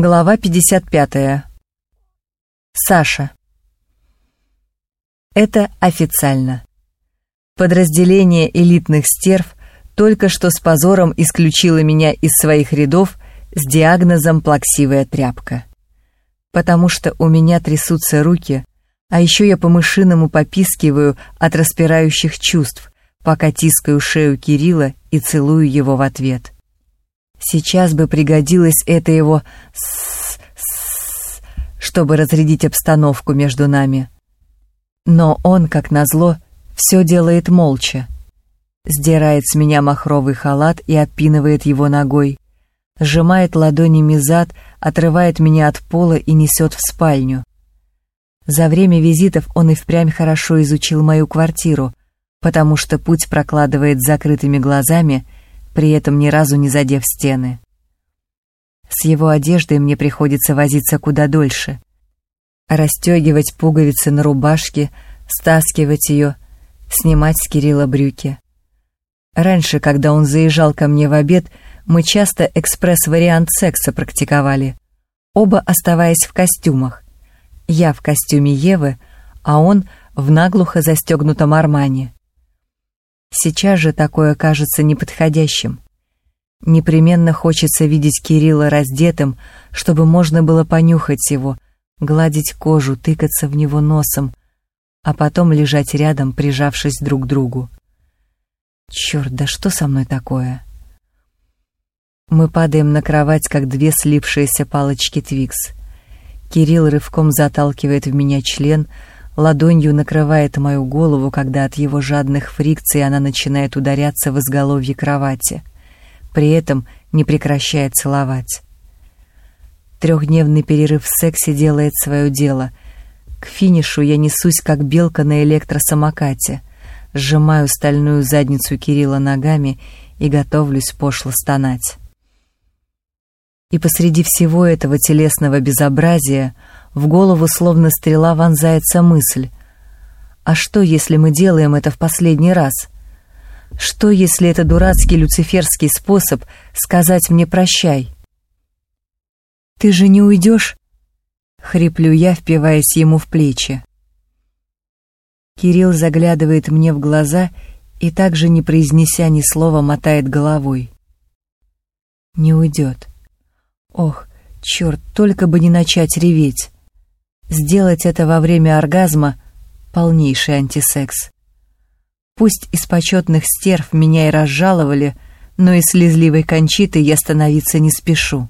Глава 55. Саша. Это официально. Подразделение элитных стерв только что с позором исключило меня из своих рядов с диагнозом «плаксивая тряпка». Потому что у меня трясутся руки, а еще я по-мышиному попискиваю от распирающих чувств, пока тискаю шею Кирилла и целую его в ответ. Сейчас бы пригодилось это его чтобы разрядить обстановку между нами. Но он, как назло, все делает молча. Сдирает с меня махровый халат и отпинывает его ногой. Сжимает ладонями зад, отрывает меня от пола и несет в спальню. За время визитов он и впрямь хорошо изучил мою квартиру, потому что путь прокладывает закрытыми глазами — при этом ни разу не задев стены. С его одеждой мне приходится возиться куда дольше. Расстегивать пуговицы на рубашке, стаскивать ее, снимать с Кирилла брюки. Раньше, когда он заезжал ко мне в обед, мы часто экспресс-вариант секса практиковали, оба оставаясь в костюмах. Я в костюме Евы, а он в наглухо застегнутом армане. Сейчас же такое кажется неподходящим. Непременно хочется видеть Кирилла раздетым, чтобы можно было понюхать его, гладить кожу, тыкаться в него носом, а потом лежать рядом, прижавшись друг к другу. Черт, да что со мной такое? Мы падаем на кровать, как две слипшиеся палочки Твикс. Кирилл рывком заталкивает в меня член, ладонью накрывает мою голову, когда от его жадных фрикций она начинает ударяться в изголовье кровати, при этом не прекращая целовать. Трехдневный перерыв в сексе делает свое дело. К финишу я несусь, как белка на электросамокате, сжимаю стальную задницу Кирилла ногами и готовлюсь пошло стонать. И посреди всего этого телесного безобразия — в голову словно стрела вонзается мысль. А что, если мы делаем это в последний раз? Что, если это дурацкий люциферский способ сказать мне «прощай»? «Ты же не уйдешь?» — хриплю я, впиваясь ему в плечи. Кирилл заглядывает мне в глаза и также, не произнеся ни слова, мотает головой. Не уйдет. Ох, черт, только бы не начать реветь. Сделать это во время оргазма — полнейший антисекс. Пусть из почетных стерв меня и разжаловали, но из слезливой кончиты я становиться не спешу.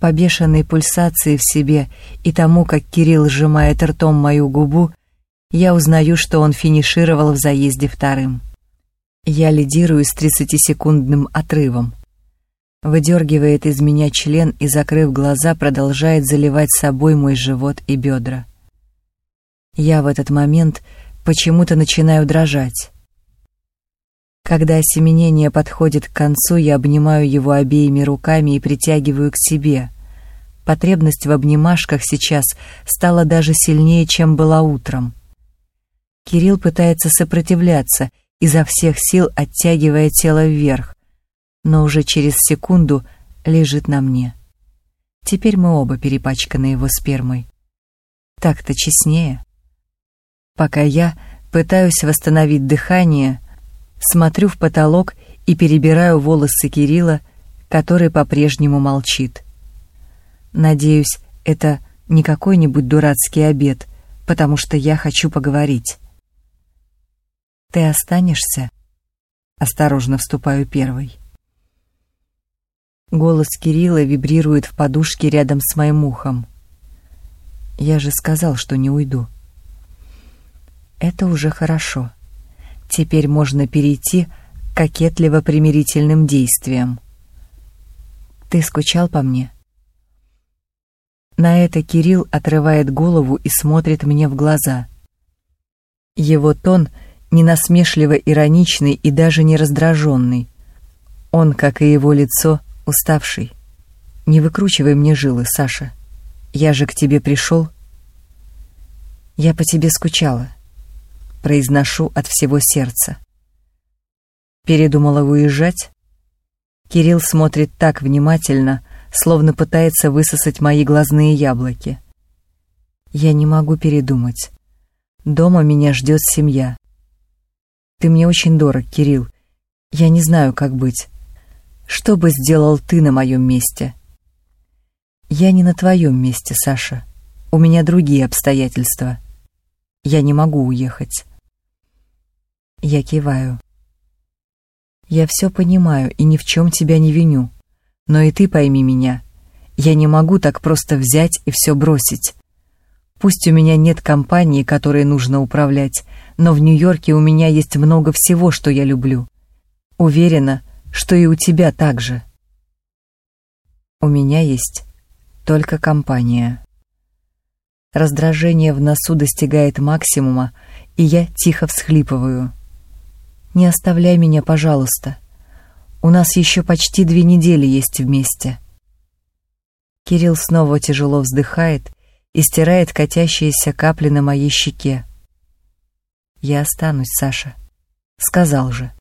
По бешеной пульсации в себе и тому, как Кирилл сжимает ртом мою губу, я узнаю, что он финишировал в заезде вторым. Я лидирую с 30-секундным отрывом выдергивает из меня член и, закрыв глаза, продолжает заливать собой мой живот и бедра. Я в этот момент почему-то начинаю дрожать. Когда осеменение подходит к концу, я обнимаю его обеими руками и притягиваю к себе. Потребность в обнимашках сейчас стала даже сильнее, чем была утром. Кирилл пытается сопротивляться, изо всех сил оттягивая тело вверх, но уже через секунду лежит на мне. Теперь мы оба перепачканы его спермой. Так-то честнее. Пока я пытаюсь восстановить дыхание, смотрю в потолок и перебираю волосы Кирилла, который по-прежнему молчит. Надеюсь, это не какой-нибудь дурацкий обед, потому что я хочу поговорить. «Ты останешься?» Осторожно вступаю первой. Голос Кирилла вибрирует в подушке рядом с моим ухом. Я же сказал, что не уйду. Это уже хорошо. Теперь можно перейти к кокетливо-примирительным действиям. Ты скучал по мне? На это Кирилл отрывает голову и смотрит мне в глаза. Его тон не насмешливо ироничный и даже не раздраженный. Он, как и его лицо, — уставший. Не выкручивай мне жилы, Саша. Я же к тебе пришел. Я по тебе скучала. Произношу от всего сердца. Передумала уезжать? Кирилл смотрит так внимательно, словно пытается высосать мои глазные яблоки. Я не могу передумать. Дома меня ждет семья. Ты мне очень дорог, Кирилл. Я не знаю, как быть. Что бы сделал ты на моем месте? Я не на твоем месте, Саша. У меня другие обстоятельства. Я не могу уехать. Я киваю. Я все понимаю и ни в чем тебя не виню. Но и ты пойми меня. Я не могу так просто взять и все бросить. Пусть у меня нет компании, которой нужно управлять, но в Нью-Йорке у меня есть много всего, что я люблю. Уверена, что и у тебя так же. У меня есть только компания. Раздражение в носу достигает максимума, и я тихо всхлипываю. Не оставляй меня, пожалуйста. У нас еще почти две недели есть вместе. Кирилл снова тяжело вздыхает и стирает катящиеся капли на моей щеке. Я останусь, Саша. Сказал же.